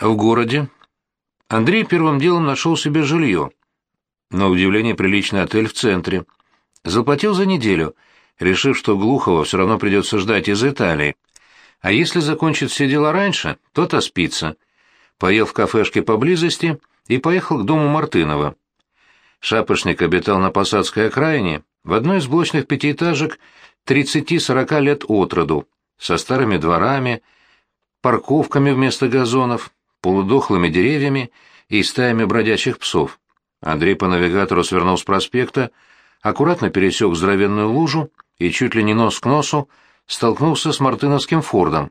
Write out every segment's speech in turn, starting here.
В городе Андрей первым делом нашел себе жилье. На удивление приличный отель в центре. Заплатил за неделю, решив, что Глухова все равно придется ждать из Италии. А если закончит все дела раньше, то отоспится. Поел в кафешке поблизости и поехал к дому Мартынова. Шапошник обитал на Посадской окраине, в одной из блочных пятиэтажек 30-40 лет от роду, со старыми дворами, парковками вместо газонов, полудохлыми деревьями и стаями бродячих псов. Андрей по навигатору свернул с проспекта, аккуратно пересек здоровенную лужу и чуть ли не нос к носу столкнулся с мартыновским фордом.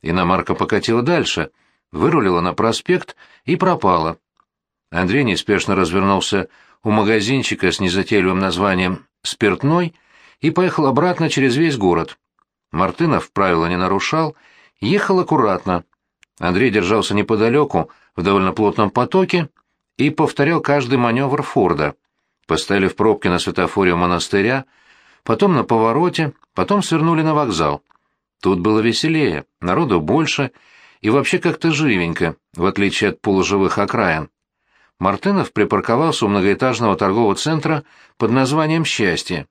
Иномарка покатила дальше, вырулила на проспект и пропала. Андрей неспешно развернулся у магазинчика с незатейливым названием «Спиртной» и поехал обратно через весь город. Мартынов правила не нарушал, ехал аккуратно. Андрей держался неподалеку, в довольно плотном потоке, и повторял каждый маневр Форда. Поставили в пробке на светофоре у монастыря, потом на повороте, потом свернули на вокзал. Тут было веселее, народу больше и вообще как-то живенько, в отличие от полуживых окраин. Мартынов припарковался у многоэтажного торгового центра под названием «Счастье».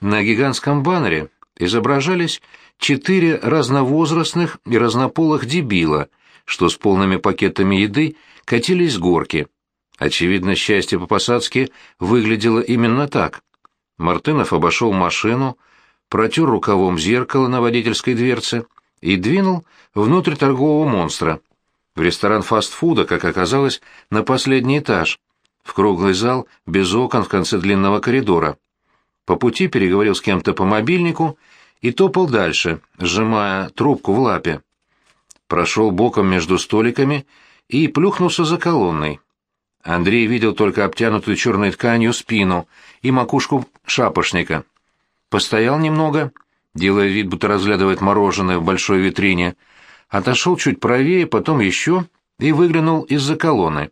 На гигантском баннере изображались четыре разновозрастных и разнополых дебила, что с полными пакетами еды катились с горки. Очевидно, счастье по-посадски выглядело именно так. Мартынов обошел машину, протер рукавом зеркало на водительской дверце и двинул внутрь торгового монстра. В ресторан фастфуда, как оказалось, на последний этаж, в круглый зал без окон в конце длинного коридора. По пути переговорил с кем-то по мобильнику и топал дальше, сжимая трубку в лапе. Прошел боком между столиками и плюхнулся за колонной. Андрей видел только обтянутую черной тканью спину и макушку шапошника. Постоял немного, делая вид, будто разглядывает мороженое в большой витрине, отошел чуть правее, потом еще и выглянул из-за колонны.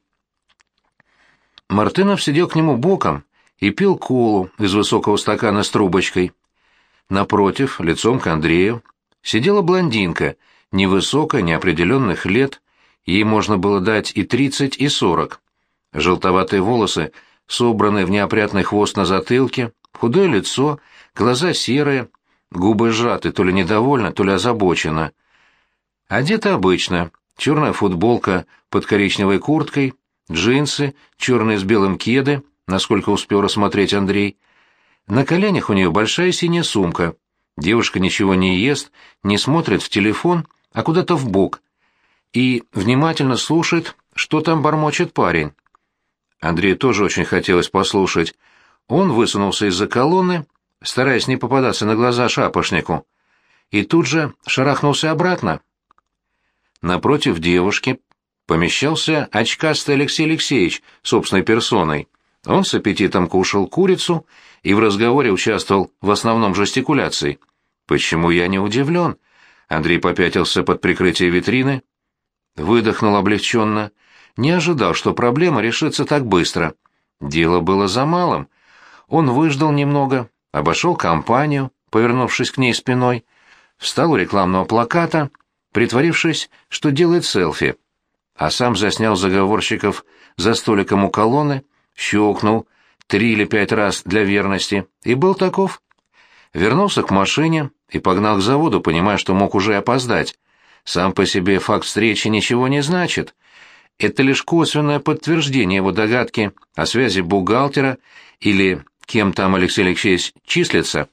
Мартынов сидел к нему боком и пил колу из высокого стакана с трубочкой. Напротив, лицом к Андрею, сидела блондинка, невысокая, неопределенных лет, ей можно было дать и тридцать, и сорок. Желтоватые волосы, собранные в неопрятный хвост на затылке, худое лицо, глаза серые, губы сжаты, то ли недовольно, то ли озабоченно. Одета обычно, черная футболка под коричневой курткой, джинсы, черные с белым кеды, насколько успел рассмотреть Андрей. На коленях у нее большая синяя сумка. Девушка ничего не ест, не смотрит в телефон, а куда-то в бок. И внимательно слушает, что там бормочет парень. Андрею тоже очень хотелось послушать. Он высунулся из-за колонны, стараясь не попадаться на глаза шапошнику, и тут же шарахнулся обратно. Напротив девушки помещался очкастый Алексей Алексеевич собственной персоной. Он с аппетитом кушал курицу и в разговоре участвовал в основном жестикуляции. «Почему я не удивлен?» Андрей попятился под прикрытие витрины, выдохнул облегченно — не ожидал, что проблема решится так быстро. Дело было за малым. Он выждал немного, обошел компанию, повернувшись к ней спиной, встал у рекламного плаката, притворившись, что делает селфи, а сам заснял заговорщиков за столиком у колонны, щелкнул три или пять раз для верности и был таков. Вернулся к машине и погнал к заводу, понимая, что мог уже опоздать. Сам по себе факт встречи ничего не значит это лишь косвенное подтверждение его догадки о связи бухгалтера или кем там Алексей Алексеевич числится,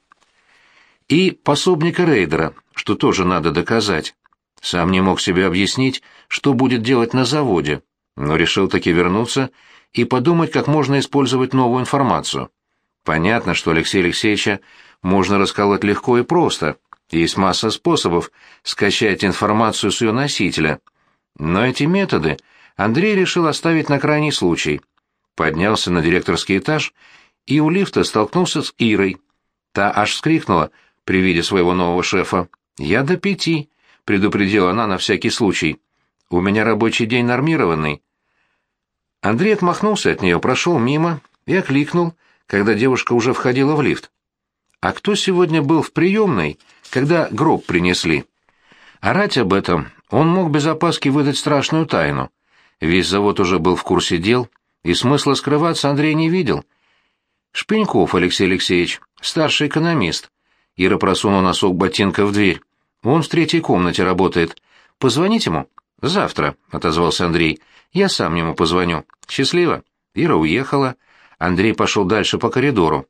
и пособника рейдера, что тоже надо доказать. Сам не мог себе объяснить, что будет делать на заводе, но решил таки вернуться и подумать, как можно использовать новую информацию. Понятно, что Алексея Алексеевича можно расколоть легко и просто. Есть масса способов скачать информацию с ее носителя. Но эти методы Андрей решил оставить на крайний случай. Поднялся на директорский этаж и у лифта столкнулся с Ирой. Та аж вскрикнула при виде своего нового шефа. «Я до пяти», — предупредила она на всякий случай. «У меня рабочий день нормированный». Андрей отмахнулся от нее, прошел мимо и окликнул, когда девушка уже входила в лифт. «А кто сегодня был в приемной, когда гроб принесли?» Орать об этом Он мог без опаски выдать страшную тайну. Весь завод уже был в курсе дел, и смысла скрываться Андрей не видел. «Шпеньков Алексей Алексеевич, старший экономист». Ира просунул носок ботинка в дверь. «Он в третьей комнате работает. Позвонить ему?» «Завтра», — отозвался Андрей. «Я сам ему позвоню. Счастливо». Ира уехала. Андрей пошел дальше по коридору.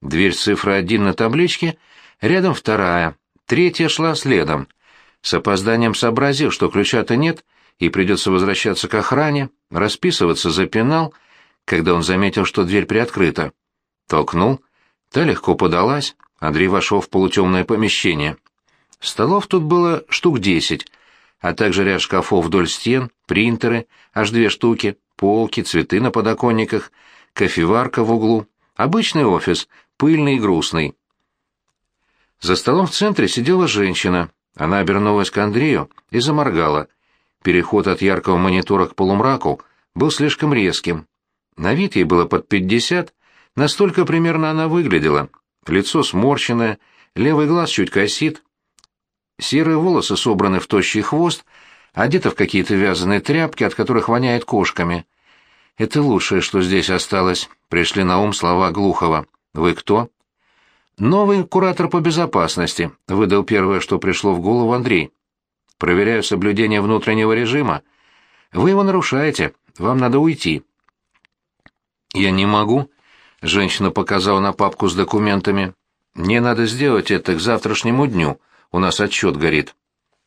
Дверь с цифрой один на табличке, рядом вторая, третья шла следом. С опозданием сообразил, что ключа-то нет, и придется возвращаться к охране, расписываться за пенал, когда он заметил, что дверь приоткрыта. Толкнул, та легко подалась, Андрей вошел в полутемное помещение. Столов тут было штук десять, а также ряд шкафов вдоль стен, принтеры, аж две штуки, полки, цветы на подоконниках, кофеварка в углу. Обычный офис, пыльный и грустный. За столом в центре сидела женщина. Она обернулась к Андрею и заморгала. Переход от яркого монитора к полумраку был слишком резким. На вид ей было под пятьдесят, настолько примерно она выглядела. Лицо сморщенное, левый глаз чуть косит. Серые волосы собраны в тощий хвост, одета в какие-то вязаные тряпки, от которых воняет кошками. Это лучшее, что здесь осталось, пришли на ум слова Глухова. «Вы кто?» «Новый куратор по безопасности», — выдал первое, что пришло в голову Андрей. «Проверяю соблюдение внутреннего режима. Вы его нарушаете. Вам надо уйти». «Я не могу», — женщина показала на папку с документами. «Мне надо сделать это к завтрашнему дню. У нас отчет горит».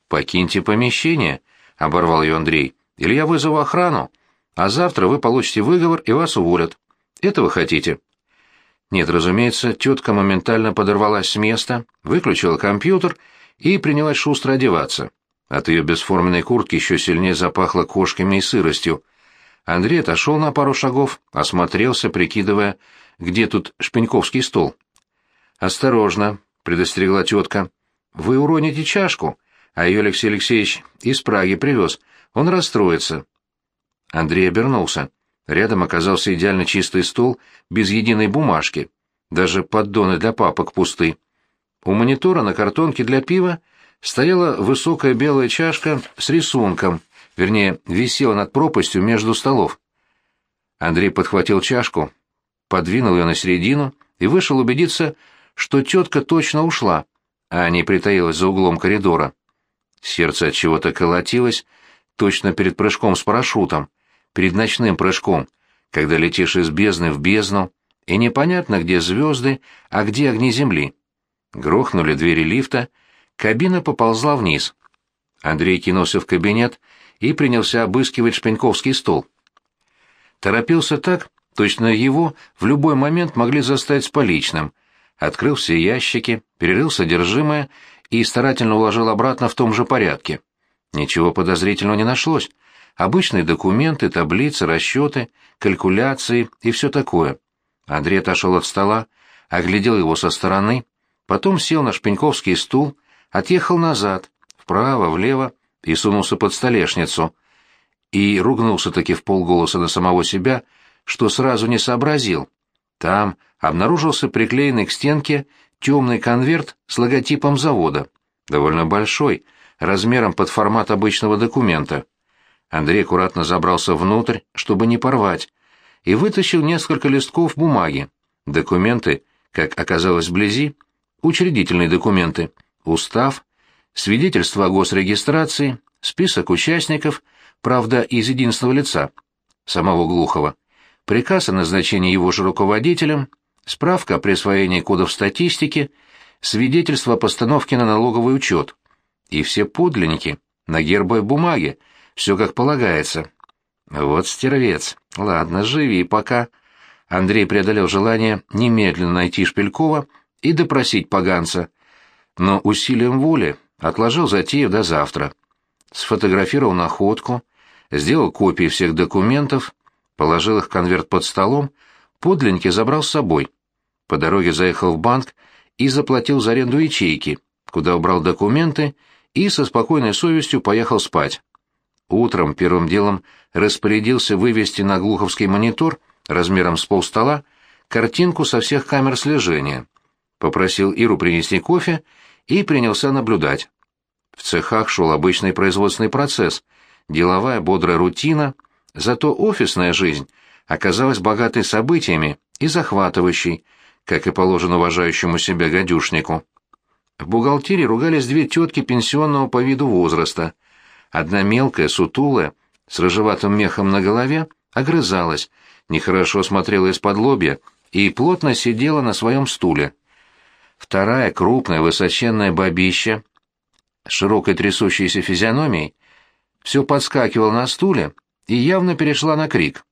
«Покиньте помещение», — оборвал ее Андрей. «Или я вызову охрану, а завтра вы получите выговор и вас уволят. Это вы хотите?» Нет, разумеется, тетка моментально подорвалась с места, выключила компьютер и принялась шустро одеваться. От ее бесформенной куртки еще сильнее запахло кошками и сыростью. Андрей отошел на пару шагов, осмотрелся, прикидывая, где тут шпеньковский стол. «Осторожно», — предостерегла тетка. «Вы уроните чашку, а ее Алексей Алексеевич из Праги привез. Он расстроится». Андрей обернулся. Рядом оказался идеально чистый стол, без единой бумажки. Даже поддоны для папок пусты. У монитора на картонке для пива стояла высокая белая чашка с рисунком, вернее, висела над пропастью между столов. Андрей подхватил чашку, подвинул ее на середину и вышел убедиться, что тетка точно ушла, а не притаилась за углом коридора. Сердце от чего-то колотилось, точно перед прыжком с парашютом перед ночным прыжком, когда летишь из бездны в бездну, и непонятно, где звезды, а где огни земли. Грохнули двери лифта, кабина поползла вниз. Андрей кинулся в кабинет и принялся обыскивать шпеньковский стол. Торопился так, точно его в любой момент могли застать с поличным. Открыл все ящики, перерыл содержимое и старательно уложил обратно в том же порядке. Ничего подозрительного не нашлось, Обычные документы, таблицы, расчеты, калькуляции и все такое. Андрей отошел от стола, оглядел его со стороны, потом сел на шпеньковский стул, отъехал назад, вправо, влево и сунулся под столешницу. И ругнулся-таки в полголоса на самого себя, что сразу не сообразил. Там обнаружился приклеенный к стенке темный конверт с логотипом завода, довольно большой, размером под формат обычного документа. Андрей аккуратно забрался внутрь, чтобы не порвать, и вытащил несколько листков бумаги. Документы, как оказалось вблизи, учредительные документы, устав, свидетельство о госрегистрации, список участников, правда, из единственного лица, самого Глухова, приказ о назначении его же руководителем, справка о присвоении кодов статистики, свидетельство о постановке на налоговый учет. И все подлинники на гербовой бумаге, все как полагается. Вот стервец. Ладно, живи пока. Андрей преодолел желание немедленно найти Шпилькова и допросить поганца. Но усилием воли отложил затею до завтра. Сфотографировал находку, сделал копии всех документов, положил их конверт под столом, подлинники забрал с собой. По дороге заехал в банк и заплатил за аренду ячейки, куда убрал документы и со спокойной совестью поехал спать. Утром первым делом распорядился вывести на глуховский монитор размером с полстола картинку со всех камер слежения. Попросил Иру принести кофе и принялся наблюдать. В цехах шел обычный производственный процесс, деловая бодрая рутина, зато офисная жизнь оказалась богатой событиями и захватывающей, как и положено уважающему себя гадюшнику. В бухгалтерии ругались две тетки пенсионного по виду возраста. Одна мелкая, сутулая, с рыжеватым мехом на голове, огрызалась, нехорошо смотрела из-под лобья и плотно сидела на своем стуле. Вторая, крупная, высоченная бабища, с широкой трясущейся физиономией, все подскакивала на стуле и явно перешла на крик.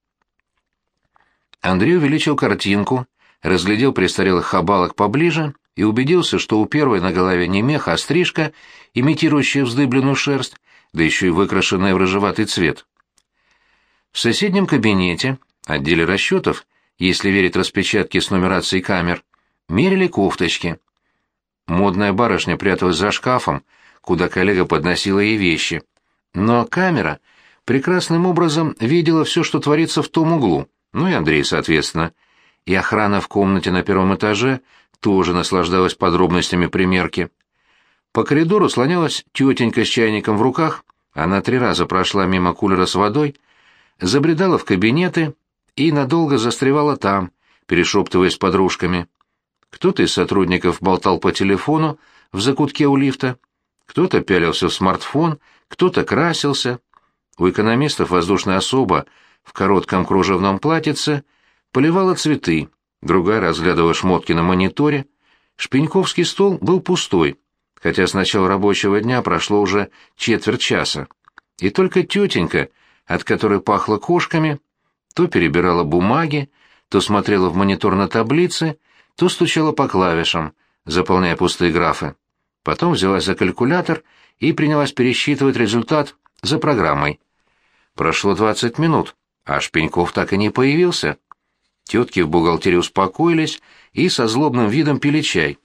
Андрей увеличил картинку, разглядел престарелых хабалок поближе и убедился, что у первой на голове не мех, а стрижка, имитирующая вздыбленную шерсть, да еще и выкрашенная в рыжеватый цвет. В соседнем кабинете, отделе расчетов, если верить распечатке с нумерацией камер, мерили кофточки. Модная барышня пряталась за шкафом, куда коллега подносила ей вещи. Но камера прекрасным образом видела все, что творится в том углу, ну и Андрей, соответственно. И охрана в комнате на первом этаже тоже наслаждалась подробностями примерки. По коридору слонялась тетенька с чайником в руках, она три раза прошла мимо кулера с водой, забредала в кабинеты и надолго застревала там, перешептываясь с подружками. Кто-то из сотрудников болтал по телефону в закутке у лифта, кто-то пялился в смартфон, кто-то красился. У экономистов воздушная особа в коротком кружевном платьице поливала цветы, другая разглядывала шмотки на мониторе. Шпеньковский стол был пустой, хотя с начала рабочего дня прошло уже четверть часа. И только тетенька, от которой пахло кошками, то перебирала бумаги, то смотрела в монитор на таблицы, то стучала по клавишам, заполняя пустые графы. Потом взялась за калькулятор и принялась пересчитывать результат за программой. Прошло 20 минут, а Шпеньков так и не появился. Тетки в бухгалтерии успокоились и со злобным видом пили чай.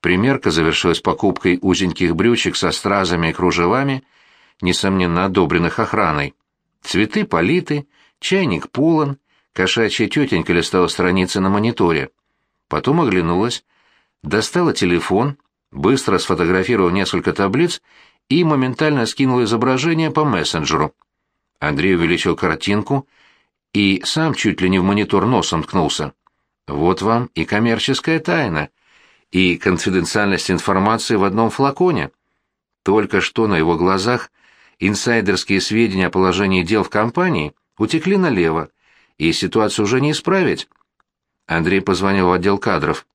Примерка завершилась покупкой узеньких брючек со стразами и кружевами, несомненно одобренных охраной. Цветы политы, чайник полон, кошачья тетенька листала страницы на мониторе. Потом оглянулась, достала телефон, быстро сфотографировала несколько таблиц и моментально скинула изображение по мессенджеру. Андрей увеличил картинку и сам чуть ли не в монитор носом ткнулся. Вот вам и коммерческая тайна, и конфиденциальность информации в одном флаконе. Только что на его глазах инсайдерские сведения о положении дел в компании утекли налево, и ситуацию уже не исправить. Андрей позвонил в отдел кадров.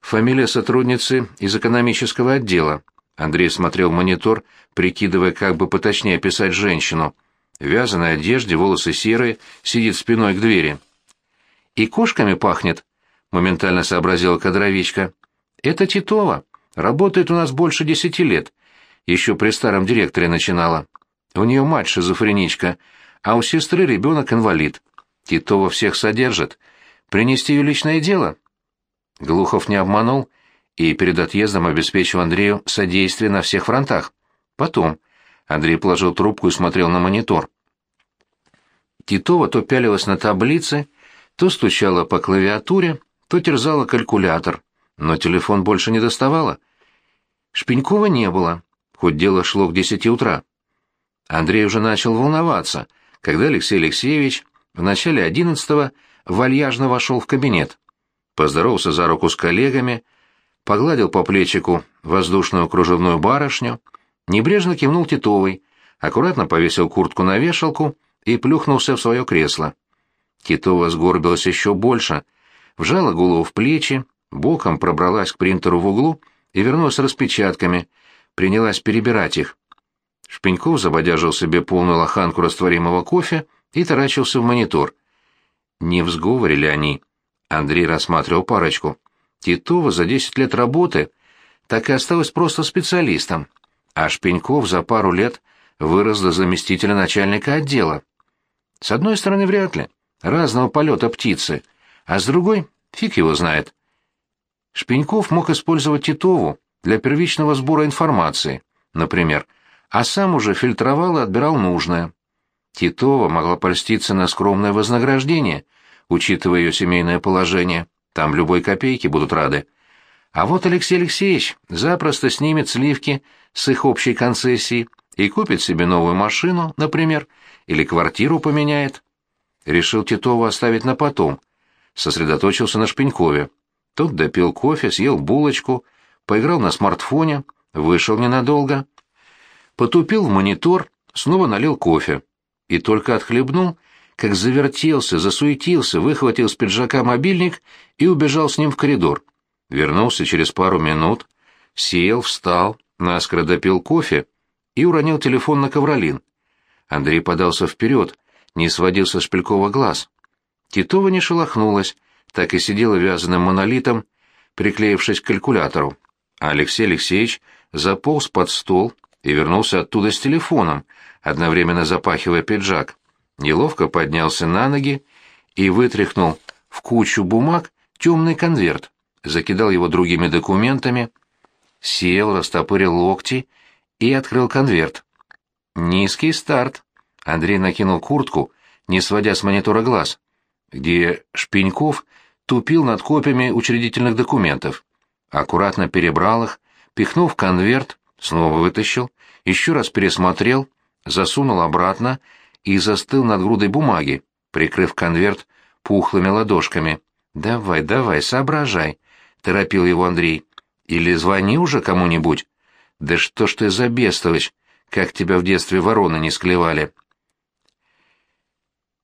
Фамилия сотрудницы из экономического отдела. Андрей смотрел монитор, прикидывая, как бы поточнее описать женщину. В вязаной одежде, волосы серые, сидит спиной к двери. «И кошками пахнет», — моментально сообразила кадровичка. «Это Титова. Работает у нас больше десяти лет. Еще при старом директоре начинала. У нее мать шизофреничка, а у сестры ребенок инвалид. Титова всех содержит. Принести ее личное дело?» Глухов не обманул и перед отъездом обеспечил Андрею содействие на всех фронтах. Потом Андрей положил трубку и смотрел на монитор. Титова то пялилась на таблицы, то стучала по клавиатуре, то терзала калькулятор, но телефон больше не доставала. Шпенькова не было, хоть дело шло к десяти утра. Андрей уже начал волноваться, когда Алексей Алексеевич в начале одиннадцатого вальяжно вошел в кабинет поздоровался за руку с коллегами, погладил по плечику воздушную кружевную барышню, небрежно кивнул Титовой, аккуратно повесил куртку на вешалку и плюхнулся в свое кресло. Титова сгорбилась еще больше, вжала голову в плечи, боком пробралась к принтеру в углу и вернулась с распечатками, принялась перебирать их. Шпеньков забодяжил себе полную лоханку растворимого кофе и таращился в монитор. Не в они? Андрей рассматривал парочку. Титова за 10 лет работы так и осталась просто специалистом, а Шпеньков за пару лет вырос до заместителя начальника отдела. С одной стороны, вряд ли. Разного полета птицы. А с другой, фиг его знает. Шпеньков мог использовать Титову для первичного сбора информации, например, а сам уже фильтровал и отбирал нужное. Титова могла польститься на скромное вознаграждение — учитывая ее семейное положение. Там любой копейки будут рады. А вот Алексей Алексеевич запросто снимет сливки с их общей концессией и купит себе новую машину, например, или квартиру поменяет. Решил Титова оставить на потом. Сосредоточился на Шпенькове. Тот допил кофе, съел булочку, поиграл на смартфоне, вышел ненадолго. Потупил в монитор, снова налил кофе. И только отхлебнул, как завертелся, засуетился, выхватил с пиджака мобильник и убежал с ним в коридор. Вернулся через пару минут, сел, встал, наскоро допил кофе и уронил телефон на ковролин. Андрей подался вперед, не сводил со Шпилькова глаз. Титова не шелохнулась, так и сидела вязаным монолитом, приклеившись к калькулятору. А Алексей Алексеевич заполз под стол и вернулся оттуда с телефоном, одновременно запахивая пиджак. Неловко поднялся на ноги и вытряхнул в кучу бумаг темный конверт, закидал его другими документами, сел, растопырил локти и открыл конверт. Низкий старт. Андрей накинул куртку, не сводя с монитора глаз, где Шпеньков тупил над копиями учредительных документов. Аккуратно перебрал их, пихнул в конверт, снова вытащил, еще раз пересмотрел, засунул обратно и застыл над грудой бумаги, прикрыв конверт пухлыми ладошками. «Давай, давай, соображай», — торопил его Андрей. «Или звони уже кому-нибудь». «Да что ж ты за бестович, как тебя в детстве вороны не склевали».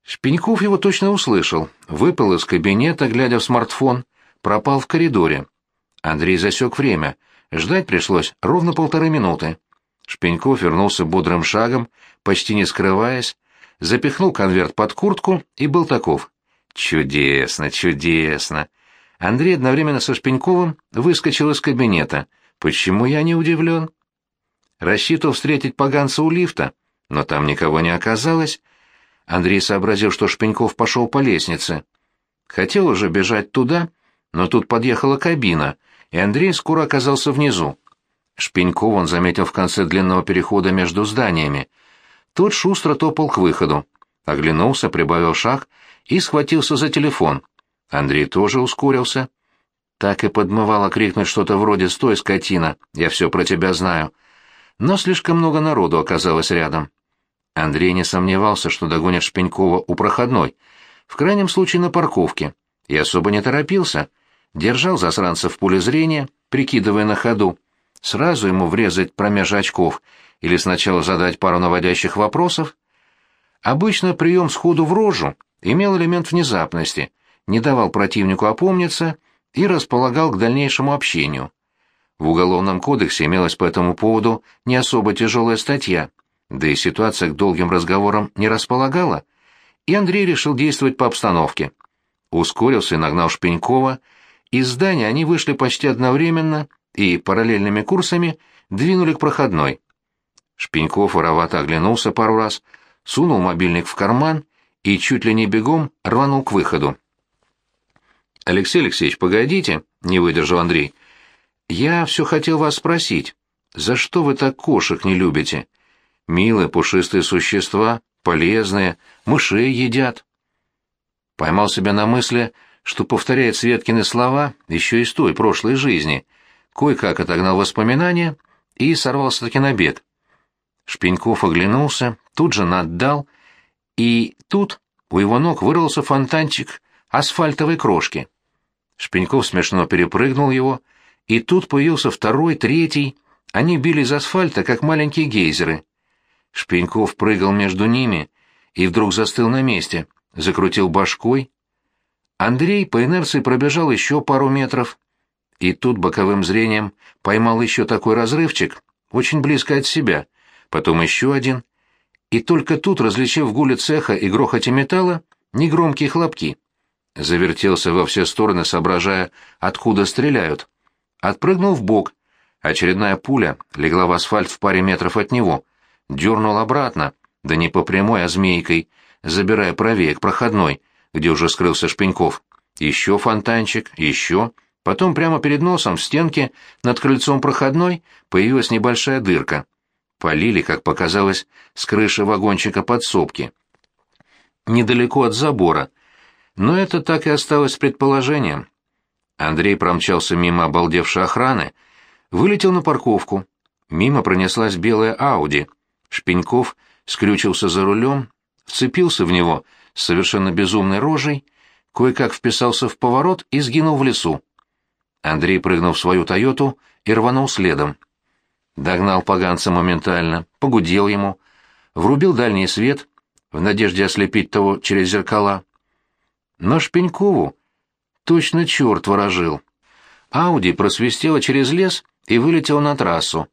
Шпеньков его точно услышал, выпал из кабинета, глядя в смартфон, пропал в коридоре. Андрей засек время. Ждать пришлось ровно полторы минуты. Шпеньков вернулся бодрым шагом, почти не скрываясь, запихнул конверт под куртку и был таков. Чудесно, чудесно. Андрей одновременно со Шпеньковым выскочил из кабинета. Почему я не удивлен? Рассчитывал встретить поганца у лифта, но там никого не оказалось. Андрей сообразил, что Шпеньков пошел по лестнице. Хотел уже бежать туда, но тут подъехала кабина, и Андрей скоро оказался внизу. Шпеньков он заметил в конце длинного перехода между зданиями. Тот шустро топал к выходу. Оглянулся, прибавил шаг и схватился за телефон. Андрей тоже ускорился. Так и подмывало крикнуть что-то вроде «Стой, скотина, я все про тебя знаю». Но слишком много народу оказалось рядом. Андрей не сомневался, что догонит Шпенькова у проходной, в крайнем случае на парковке, и особо не торопился. Держал засранца в поле зрения, прикидывая на ходу. Сразу ему врезать промеж очков или сначала задать пару наводящих вопросов? Обычно прием сходу в рожу имел элемент внезапности, не давал противнику опомниться и располагал к дальнейшему общению. В Уголовном кодексе имелась по этому поводу не особо тяжелая статья, да и ситуация к долгим разговорам не располагала, и Андрей решил действовать по обстановке. Ускорился и нагнал Шпенькова, из здания они вышли почти одновременно и параллельными курсами двинули к проходной. Шпеньков воровато оглянулся пару раз, сунул мобильник в карман и чуть ли не бегом рванул к выходу. «Алексей Алексеевич, погодите», — не выдержал Андрей. «Я все хотел вас спросить, за что вы так кошек не любите? Милые пушистые существа, полезные, мышей едят». Поймал себя на мысли, что повторяет Светкины слова еще из той прошлой жизни. Кое-как отогнал воспоминания и сорвался-таки на бег. Шпеньков оглянулся, тут же наддал, и тут у его ног вырвался фонтанчик асфальтовой крошки. Шпеньков смешно перепрыгнул его, и тут появился второй, третий. Они били из асфальта, как маленькие гейзеры. Шпеньков прыгал между ними и вдруг застыл на месте, закрутил башкой. Андрей по инерции пробежал еще пару метров, и тут боковым зрением поймал еще такой разрывчик, очень близко от себя, потом еще один, и только тут, различив в гуле цеха и грохоте металла, негромкие хлопки. Завертелся во все стороны, соображая, откуда стреляют. Отпрыгнул в бок. Очередная пуля легла в асфальт в паре метров от него. Дернул обратно, да не по прямой, а змейкой, забирая правее к проходной, где уже скрылся Шпеньков. Еще фонтанчик, еще... Потом прямо перед носом в стенке над крыльцом проходной появилась небольшая дырка. Полили, как показалось, с крыши вагончика подсобки. Недалеко от забора. Но это так и осталось предположением. Андрей промчался мимо обалдевшей охраны, вылетел на парковку. Мимо пронеслась белая Ауди. Шпеньков скрючился за рулем, вцепился в него с совершенно безумной рожей, кое-как вписался в поворот и сгинул в лесу. Андрей прыгнул в свою «Тойоту» и рванул следом. Догнал поганца моментально, погудел ему, врубил дальний свет, в надежде ослепить того через зеркала. Но Шпенькову точно черт ворожил. Ауди просвистела через лес и вылетела на трассу.